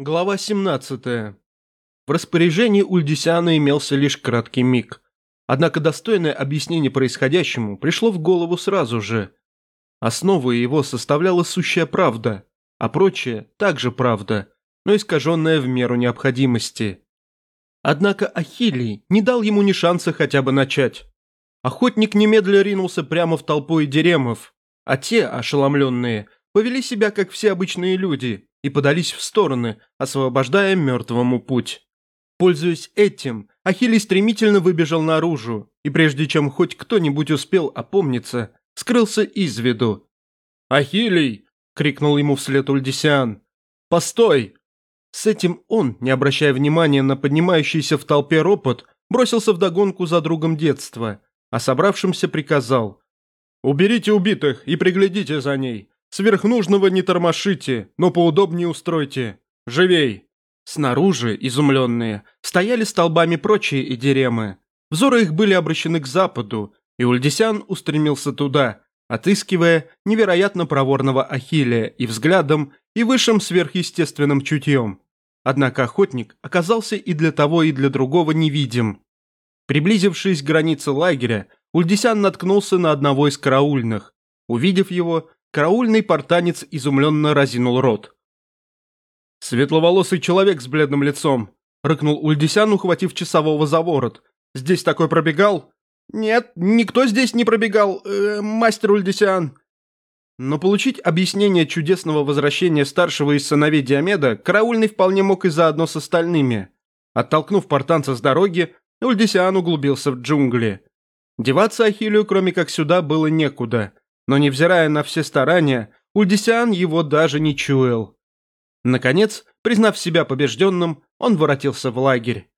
Глава 17. В распоряжении Ульдисяна имелся лишь краткий миг. Однако достойное объяснение происходящему пришло в голову сразу же. Основой его составляла сущая правда, а прочее также правда, но искаженная в меру необходимости. Однако Ахилий не дал ему ни шанса хотя бы начать. Охотник немедля ринулся прямо в толпу идеремов, а те, ошеломленные, повели себя как все обычные люди – и подались в стороны, освобождая мертвому путь. Пользуясь этим, Ахилий стремительно выбежал наружу, и прежде чем хоть кто-нибудь успел опомниться, скрылся из виду. «Ахилий!» — крикнул ему вслед Ульдисиан. «Постой!» С этим он, не обращая внимания на поднимающийся в толпе ропот, бросился вдогонку за другом детства, а собравшимся приказал. «Уберите убитых и приглядите за ней. Сверхнужного не тормошите, но поудобнее устройте. Живей!» Снаружи, изумленные, стояли столбами прочие идеремы. Взоры их были обращены к западу, и Ульдисян устремился туда, отыскивая невероятно проворного Ахиллея и взглядом, и высшим сверхъестественным чутьем. Однако охотник оказался и для того, и для другого невидим. Приблизившись к границе лагеря, Ульдисян наткнулся на одного из караульных. Увидев его, Караульный портанец изумленно разинул рот. «Светловолосый человек с бледным лицом», — рыкнул Ульдисян, ухватив часового за ворот. «Здесь такой пробегал?» «Нет, никто здесь не пробегал, э, мастер Ульдисян». Но получить объяснение чудесного возвращения старшего из сыновей Диомеда караульный вполне мог и заодно с остальными. Оттолкнув портанца с дороги, Ульдисиан углубился в джунгли. Деваться Ахилию, кроме как сюда, было некуда — но невзирая на все старания, Ульдисиан его даже не чуял. Наконец, признав себя побежденным, он воротился в лагерь.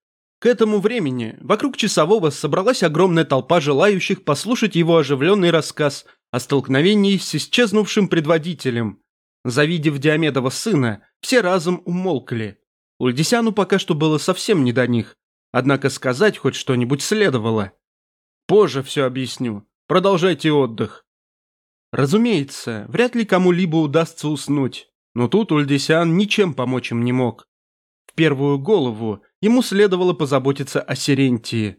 К этому времени вокруг часового собралась огромная толпа желающих послушать его оживленный рассказ о столкновении с исчезнувшим предводителем. Завидев Диомедова сына, все разом умолкли. Ульдисяну пока что было совсем не до них, однако сказать хоть что-нибудь следовало. «Позже все объясню. Продолжайте отдых». Разумеется, вряд ли кому-либо удастся уснуть, но тут Ульдисян ничем помочь им не мог. В первую голову ему следовало позаботиться о Сирентии.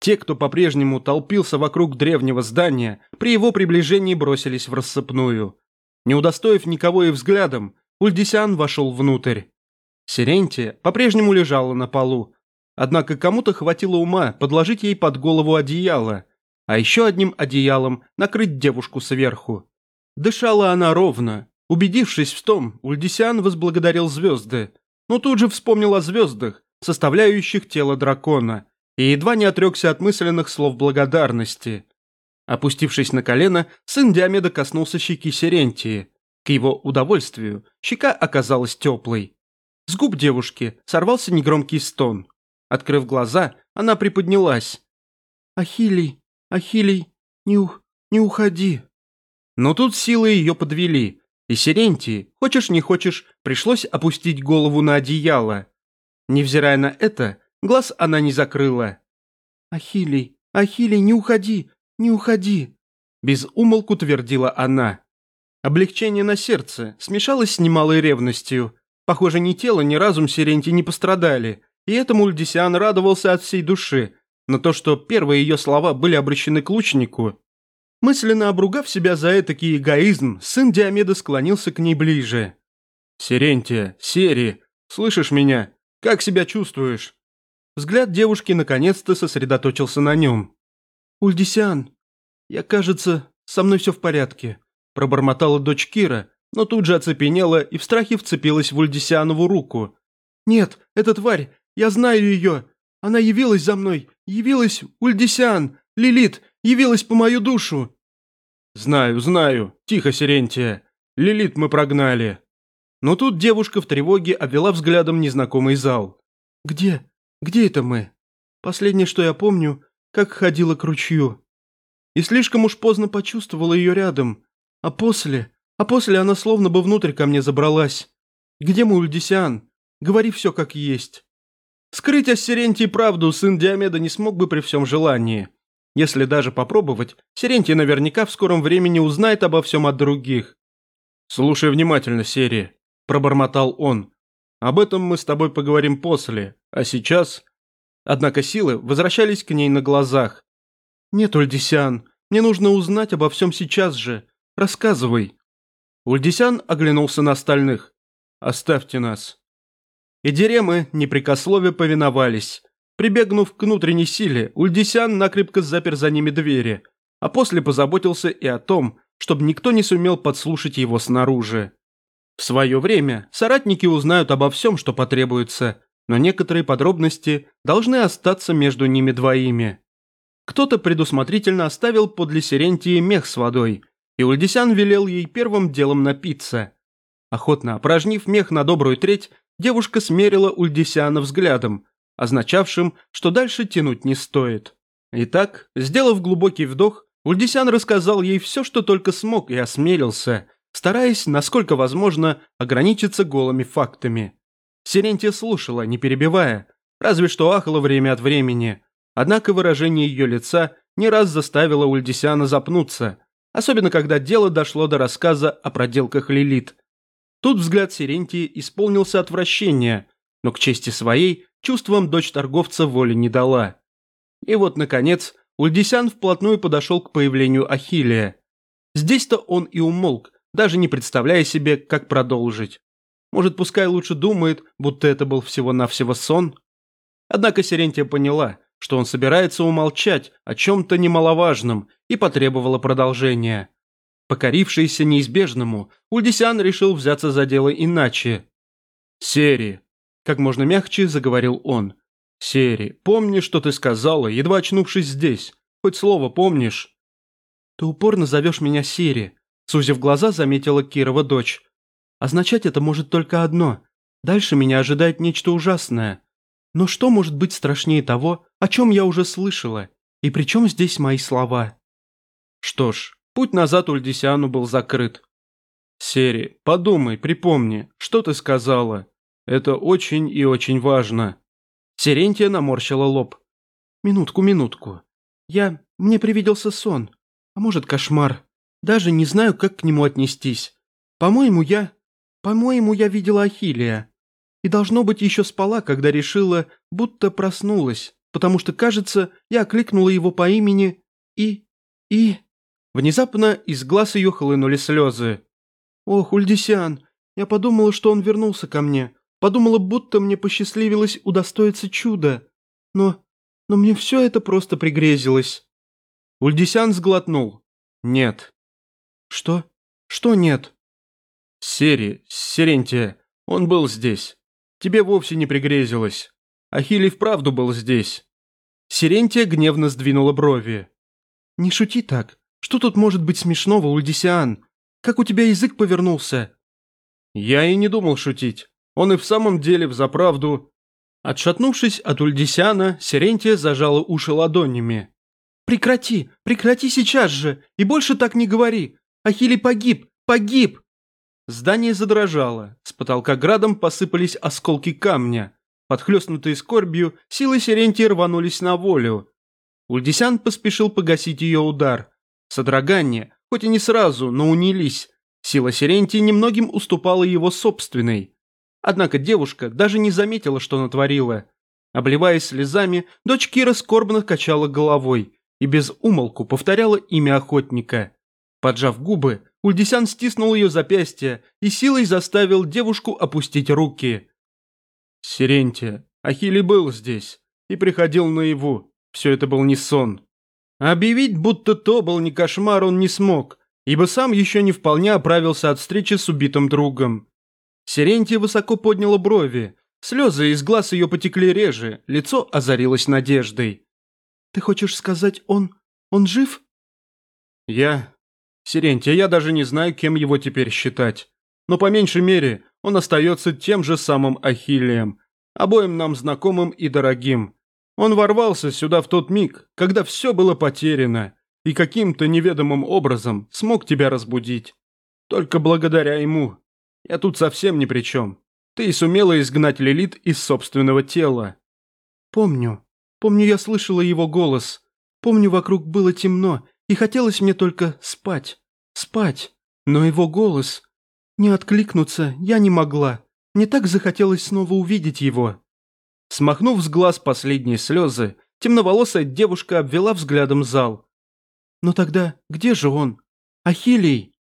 Те, кто по-прежнему толпился вокруг древнего здания, при его приближении бросились в рассыпную. Не удостоив никого и взглядом, Ульдисян вошел внутрь. Сирентия по-прежнему лежала на полу, однако кому-то хватило ума подложить ей под голову одеяло – а еще одним одеялом накрыть девушку сверху. Дышала она ровно. Убедившись в том, Ульдисян возблагодарил звезды, но тут же вспомнил о звездах, составляющих тело дракона, и едва не отрекся от мысленных слов благодарности. Опустившись на колено, сын Диомеда коснулся щеки Сирентии. К его удовольствию щека оказалась теплой. С губ девушки сорвался негромкий стон. Открыв глаза, она приподнялась. «Ахилий, Ахилий, не, у... не уходи». Но тут силы ее подвели, и Сирентии, хочешь не хочешь, пришлось опустить голову на одеяло. Невзирая на это, глаз она не закрыла. «Ахилий, Ахилий, не уходи, не уходи!» Без умолку твердила она. Облегчение на сердце смешалось с немалой ревностью. Похоже, ни тело, ни разум Сиренти не пострадали, и этому Ульдисиан радовался от всей души, но то, что первые ее слова были обращены к лучнику, мысленно обругав себя за этакий эгоизм, сын Диомеда склонился к ней ближе. «Сирентия, Сери, слышишь меня? Как себя чувствуешь?» Взгляд девушки наконец-то сосредоточился на нем. «Ульдисиан, я, кажется, со мной все в порядке», пробормотала дочь Кира, но тут же оцепенела и в страхе вцепилась в Ульдисианову руку. «Нет, эта тварь, я знаю ее, она явилась за мной, явилась Ульдисян, Лилит, явилась по мою душу!» «Знаю, знаю. Тихо, Сирентия. Лилит мы прогнали». Но тут девушка в тревоге обвела взглядом незнакомый зал. «Где? Где это мы?» Последнее, что я помню, как ходила к ручью. И слишком уж поздно почувствовала ее рядом. А после... А после она словно бы внутрь ко мне забралась. «Где мой Ульдисян? Говори все как есть». Скрыть о Сирентии правду сын Диомеда не смог бы при всем желании. Если даже попробовать, Сирентий наверняка в скором времени узнает обо всем от других. «Слушай внимательно, Серия», – пробормотал он. Об этом мы с тобой поговорим после, а сейчас...» Однако силы возвращались к ней на глазах. «Нет, Ульдисян, мне нужно узнать обо всем сейчас же. Рассказывай». Ульдисян оглянулся на остальных. «Оставьте нас». И Деремы непрекословие повиновались. Прибегнув к внутренней силе, Ульдисян накрепко запер за ними двери, а после позаботился и о том, чтобы никто не сумел подслушать его снаружи. В свое время соратники узнают обо всем, что потребуется, но некоторые подробности должны остаться между ними двоими. Кто-то предусмотрительно оставил подле Сирентии мех с водой, и Ульдисян велел ей первым делом напиться. Охотно опорожнив мех на добрую треть, девушка смерила Ульдисяна взглядом, означавшим, что дальше тянуть не стоит. Итак, сделав глубокий вдох, Ульдисян рассказал ей все, что только смог и осмелился, стараясь, насколько возможно, ограничиться голыми фактами. Сирентия слушала, не перебивая, разве что ахала время от времени. Однако выражение ее лица не раз заставило Ульдисяна запнуться, особенно когда дело дошло до рассказа о проделках Лилит. Тут взгляд Сирентии исполнился отвращения, но к чести своей чувствам дочь торговца воли не дала. И вот, наконец, Ульдисян вплотную подошел к появлению Ахиллия. Здесь-то он и умолк, даже не представляя себе, как продолжить. Может, пускай лучше думает, будто это был всего-навсего сон? Однако Сирентия поняла, что он собирается умолчать о чем-то немаловажном и потребовала продолжения. Покорившийся неизбежному, Ульдисян решил взяться за дело иначе. «Сери», – как можно мягче заговорил он. «Сери, помни, что ты сказала, едва очнувшись здесь. Хоть слово помнишь?» «Ты упорно зовешь меня Сери», – сузив глаза, заметила Кирова дочь. Означать это может только одно. Дальше меня ожидает нечто ужасное. Но что может быть страшнее того, о чем я уже слышала? И при чем здесь мои слова? Что ж, путь назад Ульдисиану был закрыт. Сери, подумай, припомни, что ты сказала. Это очень и очень важно. Сирентия наморщила лоб. Минутку, минутку. Я... Мне привиделся сон. А может, кошмар. Даже не знаю, как к нему отнестись. По-моему, я... По-моему, я видела Ахилия. И должно быть еще спала, когда решила, будто проснулась, потому что, кажется, я окликнула его по имени и... и... Внезапно из глаз ее хлынули слезы. «Ох, Ульдисян, я подумала, что он вернулся ко мне. Подумала, будто мне посчастливилось удостоиться чуда. Но... но мне все это просто пригрезилось». Ульдисян сглотнул. «Нет». «Что? Что нет?» Сери, Серентия, он был здесь. Тебе вовсе не пригрезилось. Ахилий вправду был здесь». Сирентия гневно сдвинула брови. «Не шути так. Что тут может быть смешного, Ульдисиан? Как у тебя язык повернулся?» «Я и не думал шутить. Он и в самом деле взаправду...» Отшатнувшись от Ульдисиана, Сирентия зажала уши ладонями. «Прекрати! Прекрати сейчас же! И больше так не говори! Ахилий погиб! Погиб!» Здание задрожало, с потолка градом посыпались осколки камня. Подхлестнутые скорбью, силы Сирентии рванулись на волю. Ульдисян поспешил погасить ее удар. Содрогание, хоть и не сразу, но унились. Сила Сирентии немногим уступала его собственной. Однако девушка даже не заметила, что натворила. Обливаясь слезами, дочь Кира скорбно качала головой и без умолку повторяла имя охотника. Поджав губы, Ульдисян стиснул ее запястье и силой заставил девушку опустить руки. Сирентия, Ахилли был здесь и приходил наяву. Все это был не сон. Объявить, будто то был не кошмар, он не смог, ибо сам еще не вполне оправился от встречи с убитым другом. Сирентия высоко подняла брови, слезы из глаз ее потекли реже, лицо озарилось надеждой. «Ты хочешь сказать, он... он жив?» «Я... Сирентия, я даже не знаю, кем его теперь считать. Но по меньшей мере он остается тем же самым Ахиллием, обоим нам знакомым и дорогим. Он ворвался сюда в тот миг, когда все было потеряно, и каким-то неведомым образом смог тебя разбудить. Только благодаря ему. Я тут совсем ни при чем. Ты и сумела изгнать Лилит из собственного тела. Помню. Помню, я слышала его голос. Помню, вокруг было темно, и хотелось мне только спать, спать. Но его голос... Не откликнуться я не могла. Мне так захотелось снова увидеть его». Смахнув с глаз последние слезы, темноволосая девушка обвела взглядом зал. «Но тогда где же он? Ахилий!»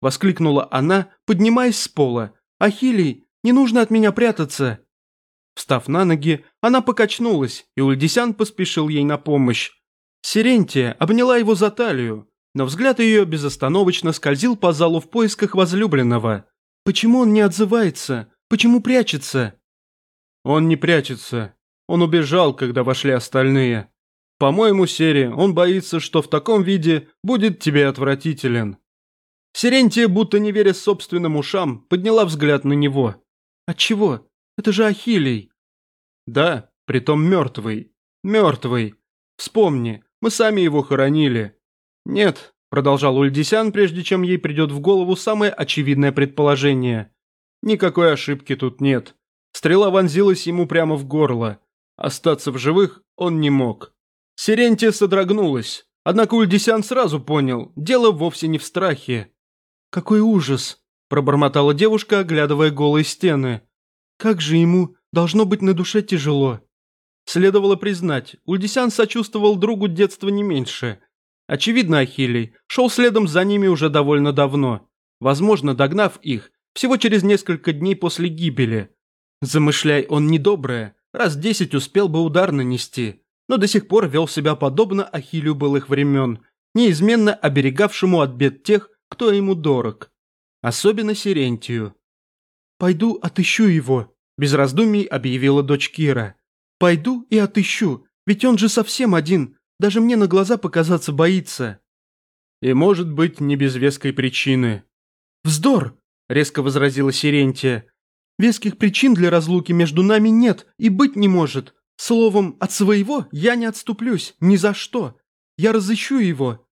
Воскликнула она, поднимаясь с пола. «Ахилий, не нужно от меня прятаться!» Встав на ноги, она покачнулась, и Ульдисян поспешил ей на помощь. Сирентия обняла его за талию, но взгляд ее безостановочно скользил по залу в поисках возлюбленного. Почему он не отзывается? Почему прячется? Он не прячется. Он убежал, когда вошли остальные. По-моему, Сери, он боится, что в таком виде будет тебе отвратителен. Сирентия, будто не веря собственным ушам, подняла взгляд на него. Отчего? Это же Ахилий. Да, притом мертвый. Мертвый. Вспомни, мы сами его хоронили. «Нет», – продолжал Ульдисян, прежде чем ей придет в голову самое очевидное предположение. «Никакой ошибки тут нет. Стрела вонзилась ему прямо в горло. Остаться в живых он не мог». Сирентия содрогнулась, однако Ульдисян сразу понял, дело вовсе не в страхе. «Какой ужас!» – пробормотала девушка, оглядывая голые стены. «Как же ему должно быть на душе тяжело!» Следовало признать, Ульдисян сочувствовал другу детства не меньше – Очевидно, Ахилий шел следом за ними уже довольно давно, возможно, догнав их всего через несколько дней после гибели. Замышляй он недоброе, раз десять успел бы удар нанести, но до сих пор вел себя подобно Ахилию былых времен, неизменно оберегавшему от бед тех, кто ему дорог. Особенно Сирентию. «Пойду отыщу его», – без раздумий объявила дочь Кира. «Пойду и отыщу, ведь он же совсем один, даже мне на глаза показаться боится». «И может быть, не без веской причины». «Вздор!» – резко возразила Сирентия. «Веских причин для разлуки между нами нет и быть не может. Словом, от своего я не отступлюсь, ни за что. Я разыщу его».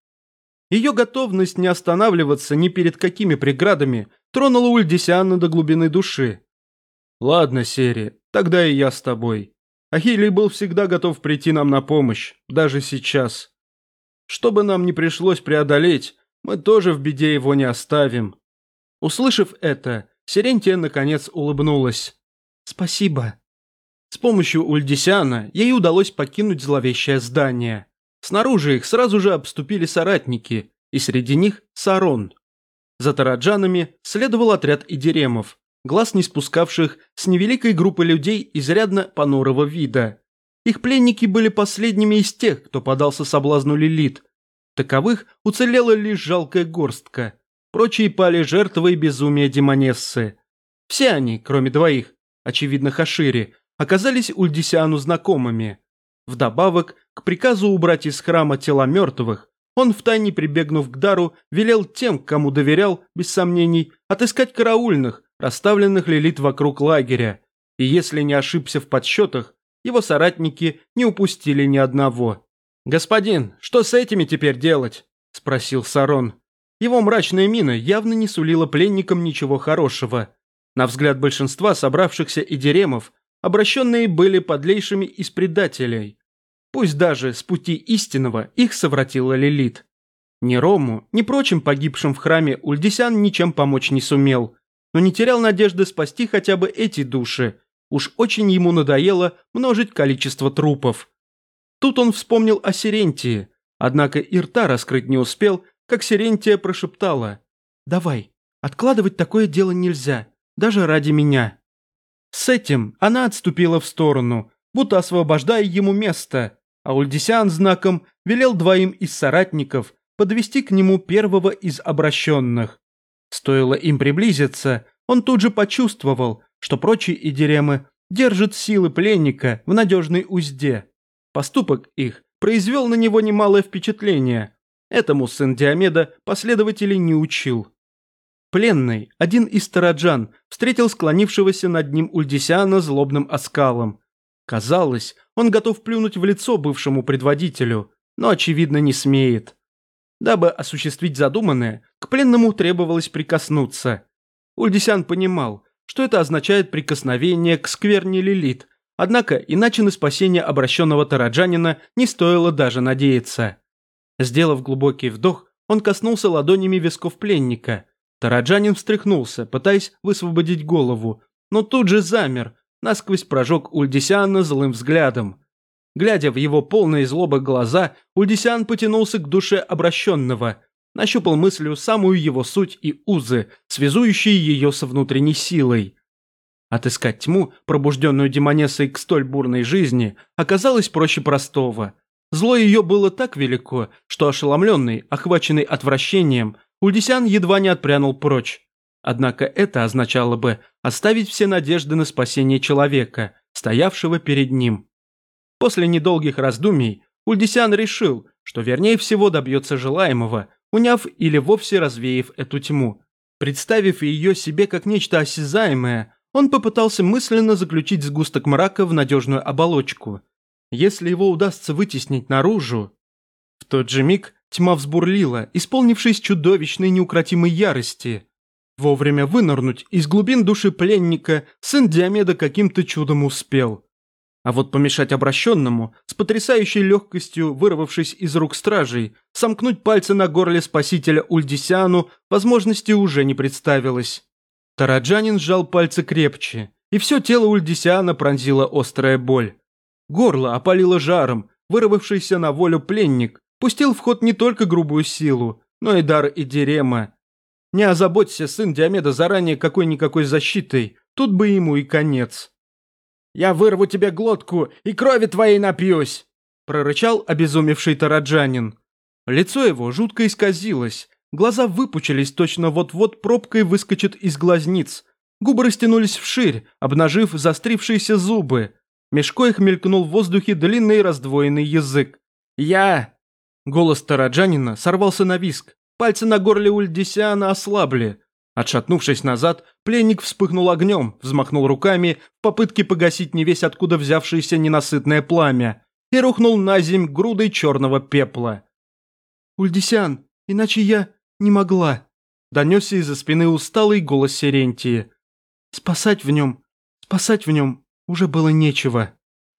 Ее готовность не останавливаться ни перед какими преградами тронула Ульдисиана до глубины души. «Ладно, Сери, тогда и я с тобой. Ахилий был всегда готов прийти нам на помощь, даже сейчас. Что бы нам ни пришлось преодолеть, мы тоже в беде его не оставим». Услышав это, Сирентия наконец улыбнулась. «Спасибо». С помощью Ульдисяна ей удалось покинуть зловещее здание. Снаружи их сразу же обступили соратники, и среди них Сарон. За тараджанами следовал отряд идеремов, глаз не спускавших с невеликой группы людей изрядно понурого вида. Их пленники были последними из тех, кто подался соблазну Лилит. Таковых уцелела лишь жалкая горстка. Прочие пали жертвой безумия демонессы. Все они, кроме двоих, очевидно Хашири, оказались Ульдисиану знакомыми. Вдобавок, к приказу убрать из храма тела мертвых, он, втайне прибегнув к дару, велел тем, кому доверял, без сомнений, отыскать караульных, расставленных Лилит вокруг лагеря, и если не ошибся в подсчетах, его соратники не упустили ни одного. «Господин, что с этими теперь делать?» – спросил Сарон. Его мрачная мина явно не сулила пленникам ничего хорошего. На взгляд большинства собравшихся идеремов, обращенные были подлейшими из предателей. Пусть даже с пути истинного их совратила Лилит. Ни Рому, ни прочим погибшим в храме Ульдисян ничем помочь не сумел, но не терял надежды спасти хотя бы эти души. Уж очень ему надоело множить количество трупов. Тут он вспомнил о Сирентии, однако и рта раскрыть не успел, как Сирентия прошептала. «Давай, откладывать такое дело нельзя, даже ради меня». С этим она отступила в сторону, будто освобождая ему место, а Ульдисян знаком велел двоим из соратников подвести к нему первого из обращенных. Стоило им приблизиться, он тут же почувствовал, что прочие идеремы держат силы пленника в надежной узде. Поступок их произвел на него немалое впечатление. Этому сын Диомеда последователей не учил. Пленный, один из тараджан, встретил склонившегося над ним Ульдисиана злобным оскалом. Казалось, он готов плюнуть в лицо бывшему предводителю, но, очевидно, не смеет. Дабы осуществить задуманное, к пленному требовалось прикоснуться. Ульдисян понимал, что это означает прикосновение к скверне Лилит, однако иначе на спасение обращенного тараджанина не стоило даже надеяться. Сделав глубокий вдох, он коснулся ладонями висков пленника. Тараджанин встряхнулся, пытаясь высвободить голову, но тут же замер, насквозь прожег Ульдисиана злым взглядом. Глядя в его полные злобы глаза, Ульдисиан потянулся к душе обращенного, нащупал мыслью самую его суть и узы, связующие ее со внутренней силой. Отыскать тьму, пробужденную демонессой к столь бурной жизни, оказалось проще простого. Зло ее было так велико, что ошеломленный, охваченный отвращением, Ульдисян едва не отпрянул прочь. Однако это означало бы оставить все надежды на спасение человека, стоявшего перед ним. После недолгих раздумий Ульдисян решил, что вернее всего добьется желаемого, уняв или вовсе развеяв эту тьму. Представив ее себе как нечто осязаемое, он попытался мысленно заключить сгусток мрака в надежную оболочку. Если его удастся вытеснить наружу... В тот же миг тьма взбурлила, исполнившись чудовищной неукротимой ярости. Вовремя вынырнуть из глубин души пленника сын Диомеда каким-то чудом успел. А вот помешать обращенному, с потрясающей легкостью вырвавшись из рук стражей, сомкнуть пальцы на горле спасителя Ульдисиану возможности уже не представилось. Тараджанин сжал пальцы крепче, и все тело Ульдисиана пронзила острая боль. Горло опалило жаром, вырвавшийся на волю пленник, пустил в ход не только грубую силу, но и дар Идирема. Не озаботься, сын Диомеда, заранее какой-никакой защитой, тут бы ему и конец. «Я вырву тебе глотку и крови твоей напьюсь!» прорычал обезумевший тараджанин. Лицо его жутко исказилось, Глаза выпучились, точно вот-вот пробкой выскочит из глазниц. Губы растянулись вширь, обнажив заострившиеся зубы. Мешко их мелькнул в воздухе длинный раздвоенный язык. «Я...» Голос Тараджанина сорвался на виск. Пальцы на горле Ульдисиана ослабли. Отшатнувшись назад, пленник вспыхнул огнем, взмахнул руками в попытке погасить не весь откуда взявшееся ненасытное пламя и рухнул на земь грудой черного пепла. «Ульдисян, иначе я не могла», – донесся из-за спины усталый голос Серентии. «Спасать в нем, спасать в нем уже было нечего».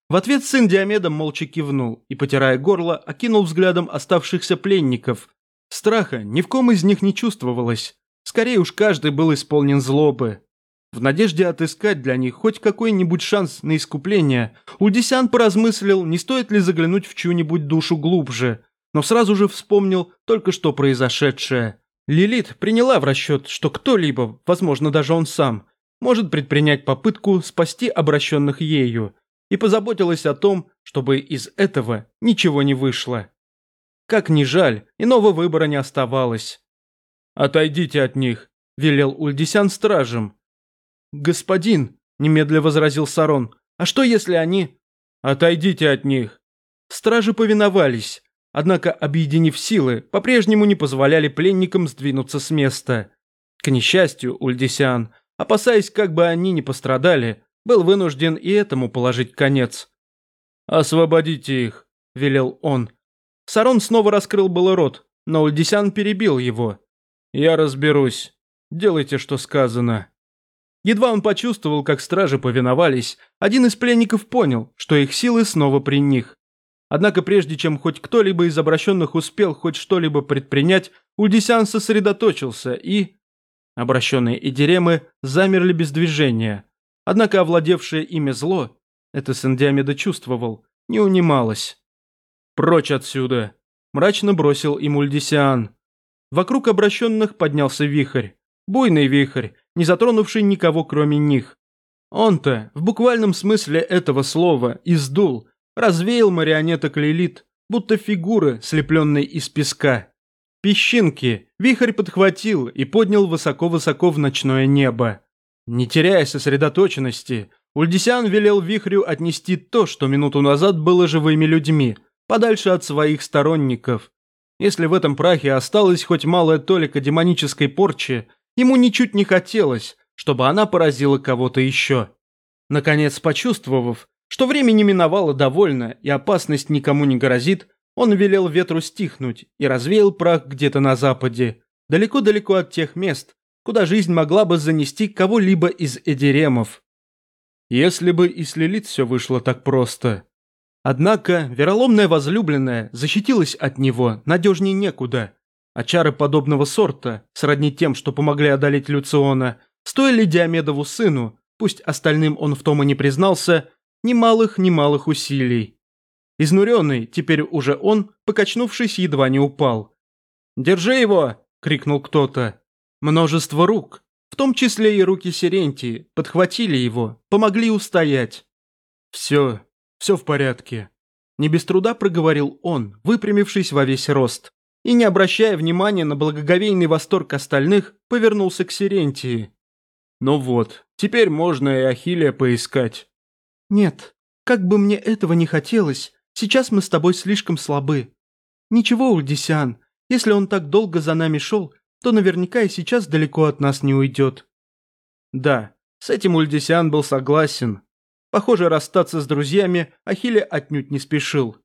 В ответ сын Диомеда молча кивнул и, потирая горло, окинул взглядом оставшихся пленников. Страха ни в ком из них не чувствовалось. Скорее уж каждый был исполнен злобы. В надежде отыскать для них хоть какой-нибудь шанс на искупление, Ульдисян поразмыслил, не стоит ли заглянуть в чью-нибудь душу глубже, но сразу же вспомнил только что произошедшее. Лилит приняла в расчет, что кто-либо, возможно даже он сам, может предпринять попытку спасти обращенных ею, и позаботилась о том, чтобы из этого ничего не вышло. Как ни жаль, иного выбора не оставалось. «Отойдите от них», – велел Ульдисян стражем. «Господин», – немедля возразил Сарон, – «а что если они...» «Отойдите от них». Стражи повиновались, Однако, объединив силы, по-прежнему не позволяли пленникам сдвинуться с места. К несчастью, Ульдисиан, опасаясь, как бы они не пострадали, был вынужден и этому положить конец. «Освободите их», – велел он. Сарон снова раскрыл было рот, но Ульдисян перебил его. «Я разберусь. Делайте, что сказано». Едва он почувствовал, как стражи повиновались, один из пленников понял, что их силы снова при них. Однако прежде чем хоть кто-либо из обращенных успел хоть что-либо предпринять, Ульдисян сосредоточился и... Обращенные Идеремы замерли без движения. Однако овладевшее ими зло, это Сандиамеда чувствовал, не унималось. «Прочь отсюда!» – мрачно бросил им Ульдисиан. Вокруг обращенных поднялся вихрь. Буйный вихрь, не затронувший никого кроме них. Он-то, в буквальном смысле этого слова, издул, развеял марионеток Лилит, будто фигуры, слепленные из песка. Песчинки вихрь подхватил и поднял высоко-высоко в ночное небо. Не теряя сосредоточенности, Ульдисян велел вихрю отнести то, что минуту назад было живыми людьми, подальше от своих сторонников. Если в этом прахе осталась хоть малая толика демонической порчи, ему ничуть не хотелось, чтобы она поразила кого-то еще. Наконец, почувствовав, что время не миновало довольно и опасность никому не грозит, он велел ветру стихнуть и развеял прах где-то на западе, далеко-далеко от тех мест, куда жизнь могла бы занести кого-либо из эдеремов. Если бы и с все вышло так просто. Однако вероломная возлюбленная защитилась от него надежней некуда, а чары подобного сорта, сродни тем, что помогли одолеть Люциона, стоили Диамедову сыну пусть остальным он в том и не признался, немалых-немалых усилий. Изнуренный, теперь уже он, покачнувшись, едва не упал. «Держи его!» – крикнул кто-то. Множество рук, в том числе и руки Сирентии, подхватили его, помогли устоять. «Все, все в порядке», – не без труда проговорил он, выпрямившись во весь рост. И, не обращая внимания на благоговейный восторг остальных, повернулся к Сирентии. «Ну вот, теперь можно и Ахиллия поискать». «Нет, как бы мне этого не хотелось, сейчас мы с тобой слишком слабы. Ничего, Ульдисян, если он так долго за нами шел, то наверняка и сейчас далеко от нас не уйдет». Да, с этим Ульдисян был согласен. Похоже, расстаться с друзьями Ахилле отнюдь не спешил.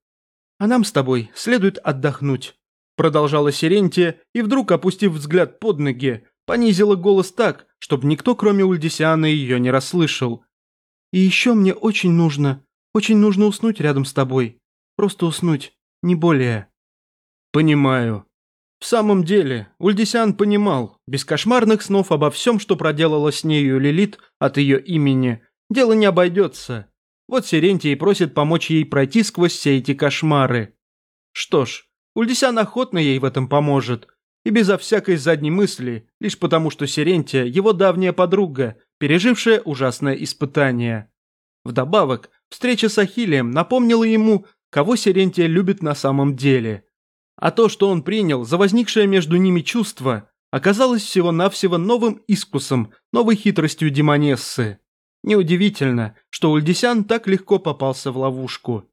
«А нам с тобой следует отдохнуть», – продолжала Сирентия, и вдруг, опустив взгляд под ноги, понизила голос так, чтобы никто, кроме Ульдисиана, ее не расслышал. «И еще мне очень нужно, очень нужно уснуть рядом с тобой. Просто уснуть, не более». «Понимаю», в самом деле, Ульдисян понимал, без кошмарных снов обо всем, что проделала с нею Лилит от ее имени, дело не обойдется. Вот Сирентий просит помочь ей пройти сквозь все эти кошмары. Что ж, Ульдисян охотно ей в этом поможет, и безо всякой задней мысли, лишь потому что Сирентия – его давняя подруга, пережившая ужасное испытание. Вдобавок, встреча с Ахиллием напомнила ему, кого Сирентия любит на самом деле – а то, что он принял за возникшее между ними чувство, оказалось всего-навсего новым искусом, новой хитростью демонессы. Неудивительно, что Ульдисян так легко попался в ловушку.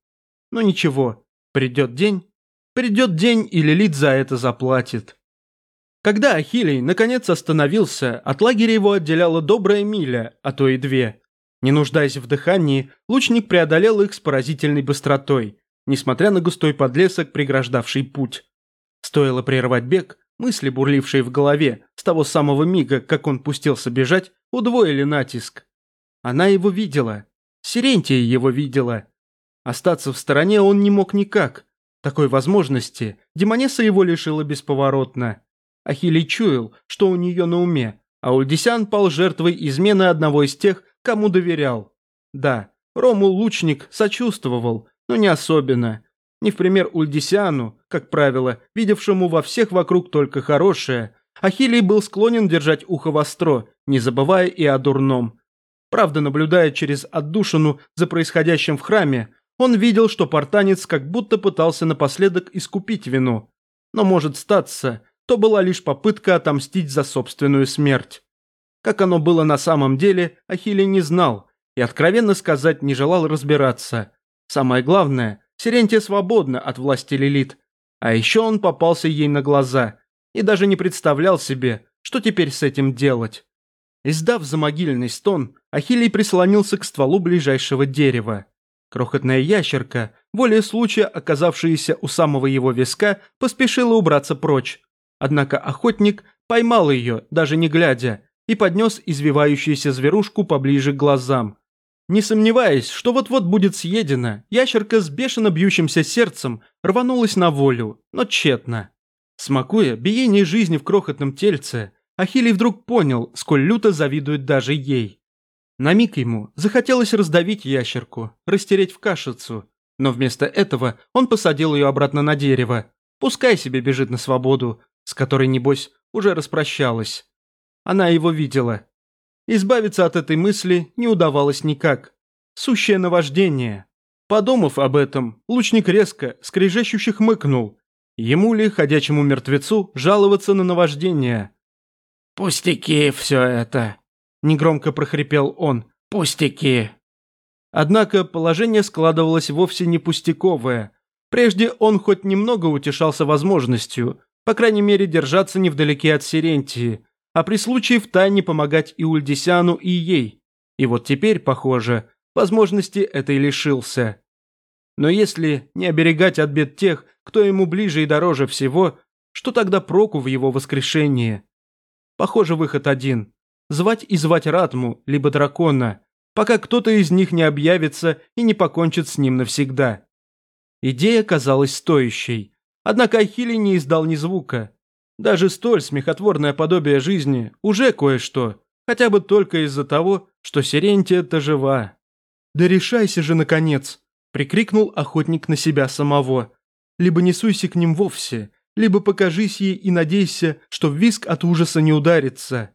Но ничего, придет день, придет день, и Лилит за это заплатит. Когда Ахилий наконец остановился, от лагеря его отделяла добрая миля, а то и две. Не нуждаясь в дыхании, лучник преодолел их с поразительной быстротой, несмотря на густой подлесок, преграждавший путь. Стоило прервать бег, мысли, бурлившие в голове, с того самого мига, как он пустился бежать, удвоили натиск. Она его видела. Сирентия его видела. Остаться в стороне он не мог никак. Такой возможности Демонесса его лишила бесповоротно. Ахилий чуял, что у нее на уме, а Ульдисян пал жертвой измены одного из тех, кому доверял. Да, Рому лучник сочувствовал, но не особенно. Не в пример Ульдисиану, как правило, видевшему во всех вокруг только хорошее, Ахилий был склонен держать ухо востро, не забывая и о дурном. Правда, наблюдая через отдушину за происходящим в храме, он видел, что портанец как будто пытался напоследок искупить вину. Но может статься, то была лишь попытка отомстить за собственную смерть. Как оно было на самом деле, Ахилий не знал и, откровенно сказать, не желал разбираться. Самое главное, Сирентия свободна от власти Лилит, а еще он попался ей на глаза и даже не представлял себе, что теперь с этим делать. Издав замогильный стон, Ахилий прислонился к стволу ближайшего дерева. Крохотная ящерка, волей случая оказавшаяся у самого его виска, поспешила убраться прочь. Однако охотник поймал ее, даже не глядя, и поднес извивающуюся зверушку поближе к глазам. Не сомневаясь, что вот-вот будет съедена, ящерка с бешено бьющимся сердцем рванулась на волю, но тщетно. Смакуя биение жизни в крохотном тельце, Ахилий вдруг понял, сколь люто завидует даже ей. На миг ему захотелось раздавить ящерку, растереть в кашицу, но вместо этого он посадил ее обратно на дерево. Пускай себе бежит на свободу, с которой, небось, уже распрощалась. Она его видела, Избавиться от этой мысли не удавалось никак. Сущее наваждение. Подумав об этом, лучник резко, скрежещущий хмыкнул. Ему ли, ходячему мертвецу, жаловаться на наваждение? «Пустяки все это», – негромко прохрипел он. «Пустяки». Однако положение складывалось вовсе не пустяковое. Прежде он хоть немного утешался возможностью, по крайней мере, держаться невдалеке от Сирентии, а при случае втайне помогать и Ульдисяну, и ей. И вот теперь, похоже, возможности этой лишился. Но если не оберегать от бед тех, кто ему ближе и дороже всего, что тогда проку в его воскрешении? Похоже, выход один. Звать и звать Ратму, либо дракона, пока кто-то из них не объявится и не покончит с ним навсегда. Идея казалась стоящей. Однако Ахилли не издал ни звука. Даже столь смехотворное подобие жизни уже кое-что, хотя бы только из-за того, что Сирентия-то жива. «Да решайся же, наконец!» – прикрикнул охотник на себя самого. «Либо не суйся к ним вовсе, либо покажись ей и надейся, что виск от ужаса не ударится».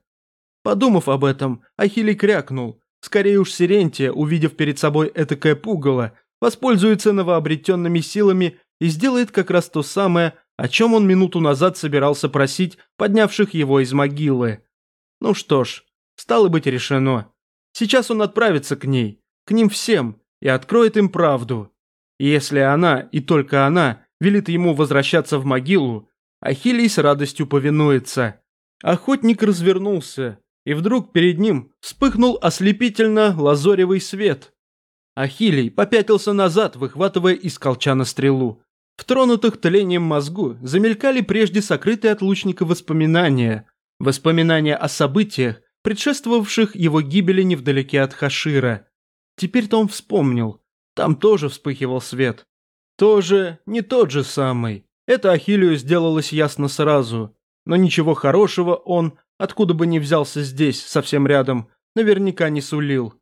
Подумав об этом, Ахилий крякнул. Скорее уж Сирентия, увидев перед собой этакое пугало, воспользуется новообретенными силами и сделает как раз то самое, о чем он минуту назад собирался просить поднявших его из могилы. Ну что ж, стало быть решено. Сейчас он отправится к ней, к ним всем, и откроет им правду. И если она, и только она, велит ему возвращаться в могилу, Ахилий с радостью повинуется. Охотник развернулся, и вдруг перед ним вспыхнул ослепительно лазоревый свет. Ахилий попятился назад, выхватывая из колчана стрелу. В тронутых тлением мозгу замелькали прежде сокрытые от лучника воспоминания. Воспоминания о событиях, предшествовавших его гибели невдалеке от Хашира. Теперь-то он вспомнил. Там тоже вспыхивал свет. Тоже не тот же самый. Это Ахиллию сделалось ясно сразу. Но ничего хорошего он, откуда бы ни взялся здесь, совсем рядом, наверняка не сулил.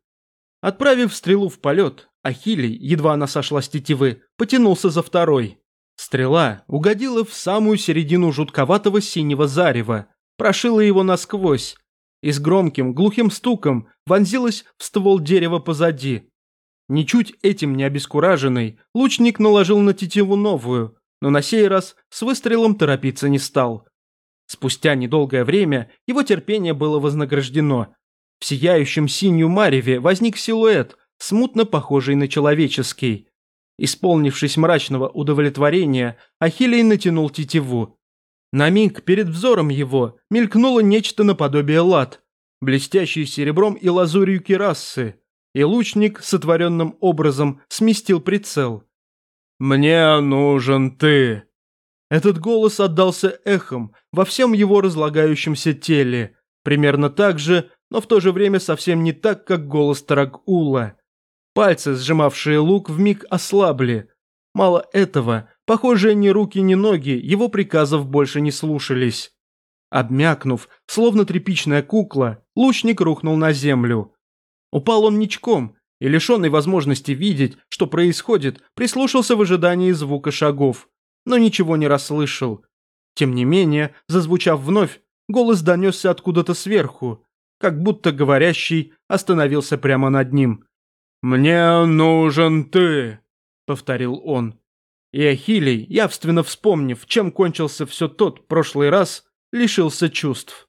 Отправив стрелу в полет, Ахилий, едва она сошла с тетивы, потянулся за второй. Стрела угодила в самую середину жутковатого синего зарева, прошила его насквозь и с громким глухим стуком вонзилась в ствол дерева позади. Ничуть этим не обескураженный, лучник наложил на тетиву новую, но на сей раз с выстрелом торопиться не стал. Спустя недолгое время его терпение было вознаграждено. В сияющем синюю мареве возник силуэт, смутно похожий на человеческий. Исполнившись мрачного удовлетворения, Ахиллей натянул тетиву. На миг перед взором его мелькнуло нечто наподобие лад, блестящий серебром и лазурью керасы, и лучник сотворенным образом сместил прицел. «Мне нужен ты!» Этот голос отдался эхом во всем его разлагающемся теле, примерно так же, но в то же время совсем не так, как голос Тарагула. Пальцы, сжимавшие лук, вмиг ослабли. Мало этого, похоже, ни руки, ни ноги его приказов больше не слушались. Обмякнув, словно тряпичная кукла, лучник рухнул на землю. Упал он ничком и, лишенный возможности видеть, что происходит, прислушался в ожидании звука шагов, но ничего не расслышал. Тем не менее, зазвучав вновь, голос донесся откуда-то сверху, как будто говорящий остановился прямо над ним. «Мне нужен ты», — повторил он. И Ахилий, явственно вспомнив, чем кончился все тот прошлый раз, лишился чувств.